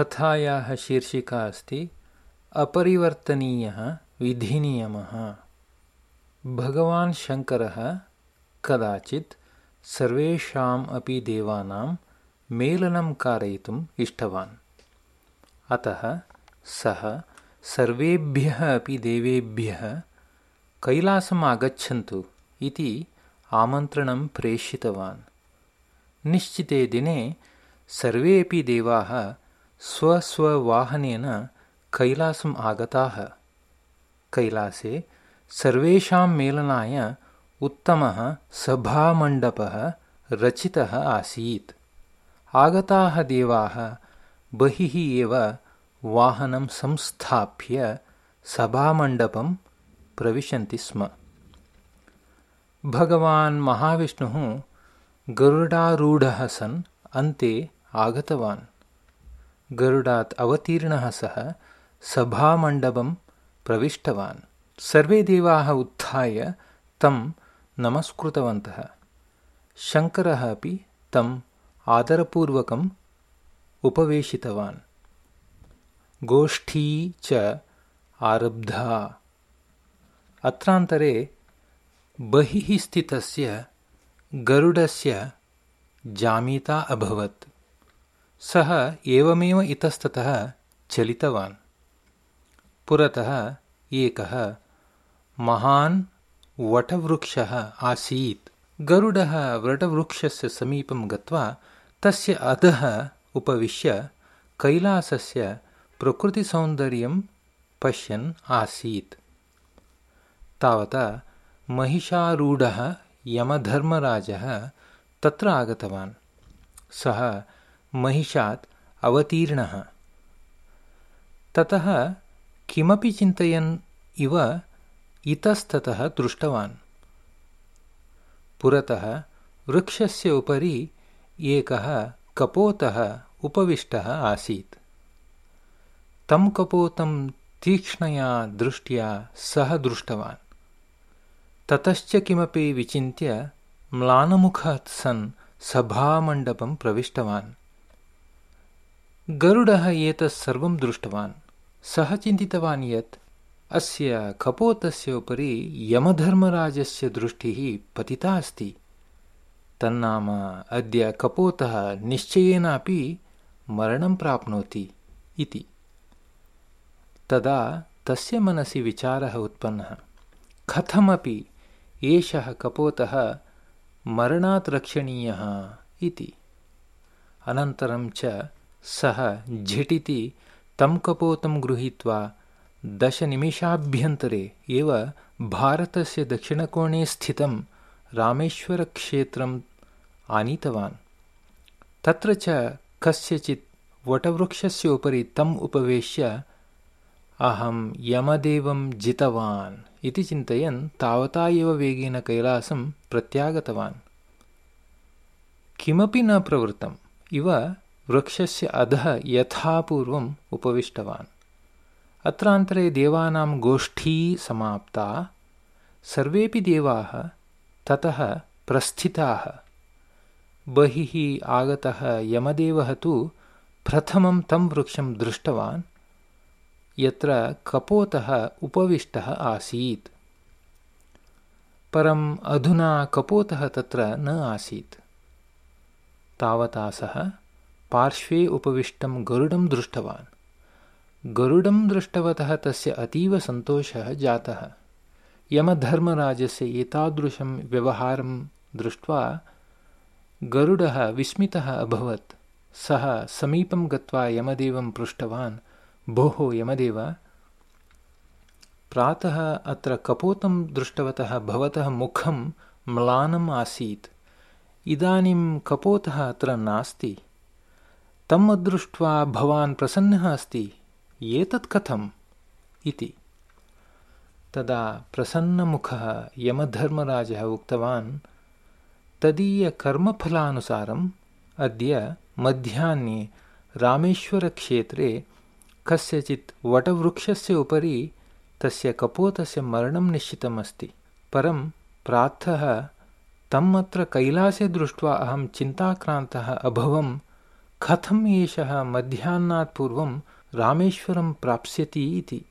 कथायाः शीर्षिका अस्ति अपरिवर्तनीयः विधिनियमः। भगवान् शङ्करः कदाचित् सर्वेषाम् अपि देवानां मेलनं कारयितुम् इष्टवान्। अतः सः सर्वेभ्यः अपि देवेभ्यः कैलासम् आगच्छन्तु इति आमन्त्रणं प्रेषितवान्। निश्चिते दिने सर्वेपि देवाः स्वस्ववाहनेन कैलासम् आगताः। कैलासे सर्वेषां मेलनाय उत्तमः सभामण्डपः रचितः आसीत्। आगताः देवाः बहिः एव वाहनं संस्थाप्य सभामण्डपं प्रविशन्ति स्म। भगवान् महाविष्णुः गरुडारूढः सन् अन्ते आगतवान् गरुडात् अवतीर्णः सः सभामण्डपं प्रविष्टवान्। सर्वे देवाः उत्थाय तं नमस्कृतवन्तः। शङ्करः अपि तम् आदरपूर्वकम् उपवेशितवान्। गोष्ठी च आरब्धा। अत्रान्तरे बहिः स्थितस्य गरुडस्य जामीता अभवत् सः एवमेव इतस्ततः चलितवान्। पुरतः एकः महान् वटवृक्षः आसीत्। गरुडः वटवृक्षस्य समीपं गत्वा तस्य अधः उपविश्य कैलासस्य प्रकृतिसौन्दर्यं पश्यन् आसीत्। तावता महिषारूढः यमधर्मराजः तत्र आगतवान्। सः महिषात् अवतीर्णः। ततः किमपि चिन्तयन् इव इतस्ततः दृष्टवान्। पुरतः वृक्षस्य उपरि एकः कपोतः उपविष्टः आसीत्। तं कपोतं तीक्ष्णया दृष्ट्या सः दृष्टवान्। ततश्च किमपि विचिन्त्य म्लानमुखात् सन् सभामण्डपं प्रविष्टवान् गरुडः एतत् सर्वं दृष्टवान्। सः चिन्तितवान् यत् अस्य कपोतस्य उपरि यमधर्मराजस्य दृष्टिः पतिता अस्ति। तन्नाम अद्य कपोतः निश्चयेनापि मरणं प्राप्नोति इति। तदा तस्य मनसि विचारः उत्पन्नः। कथमपि एषः कपोतः मरणात् रक्षणीयः इति। अनन्तरं च सः झटिति तं कपोतं गृहीत्वा दशनिमेषाभ्यन्तरे एव भारतस्य दक्षिणकोणे स्थितं रामेश्वरक्षेत्रम् आनीतवान्। तत्र च कस्यचित् वटवृक्षस्य उपरि तम् उपवेश्य अहं यमदेवं जितवान् इति चिन्तयन् तावता एव वेगेन कैलासं प्रत्यागतवान्। किमपि न प्रवृत्तम्। इव वृक्षस्य अधः यथापूर्वम् उपविष्टवान्। अत्रान्तरे देवानां गोष्ठी समाप्ता। सर्वेपि देवाः ततः प्रस्थिताः। बहिः आगतः यमदेवः तु प्रथमं तं वृक्षं दृष्टवान्। यत्र कपोतः उपविष्टः आसीत्। परम् अधुना कपोतः तत्र न आसीत्। तावता सः पार्श्वे उपविष्टं गरुडं दृष्टवान्। गरुडं दृष्टवतः तस्य अतीव सन्तोषः जातः। यमधर्मराजस्य एतादृशं व्यवहारं दृष्ट्वा गरुडः विस्मितः अभवत्। सः समीपं गत्वा यमदेवं पृष्टवान्। भोः यमदेव! प्रातः अत्र कपोतं दृष्टवतः भवतः मुखं म्लानम् आसीत्। इदानीं कपोतः अत्र नास्ति तम् अदृष्ट्वा भवान् प्रसन्नः अस्ति, एतत् कथम्? इति। तदा प्रसन्नमुखः यमधर्मराजः उक्तवान्, तदीयकर्मफलानुसारम् अद्य मध्याह्ने रामेश्वरक्षेत्रे कस्यचित् वटवृक्षस्य उपरि तस्य कपोतस्य मरणं निश्चितमस्ति परं प्रातः तम् अत्र कैलासे दृष्ट्वा अहं चिन्ताक्रान्तः अभवम् कथम् एषः मध्याह्नात् पूर्वं रामेश्वरं प्राप्स्यति इति?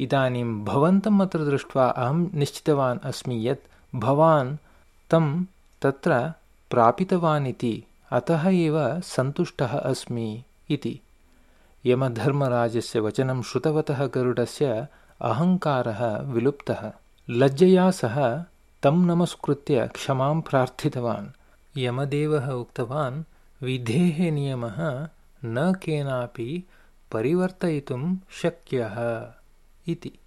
इदानीं भवन्तम् अत्र दृष्ट्वा अहं निश्चितवान् अस्मि यत् भवान् तं तत्र प्रापितवान् इति अतः एव सन्तुष्टः अस्मि इति। यमधर्मराजस्य वचनं श्रुतवतः गरुडस्य अहङ्कारः विलुप्तः। लज्जया सह तं नमस्कृत्य क्षमां प्रार्थितवान्। यमदेवः उक्तवान् विधेः नियमः न केनापि परिवर्तयितुं शक्यः इति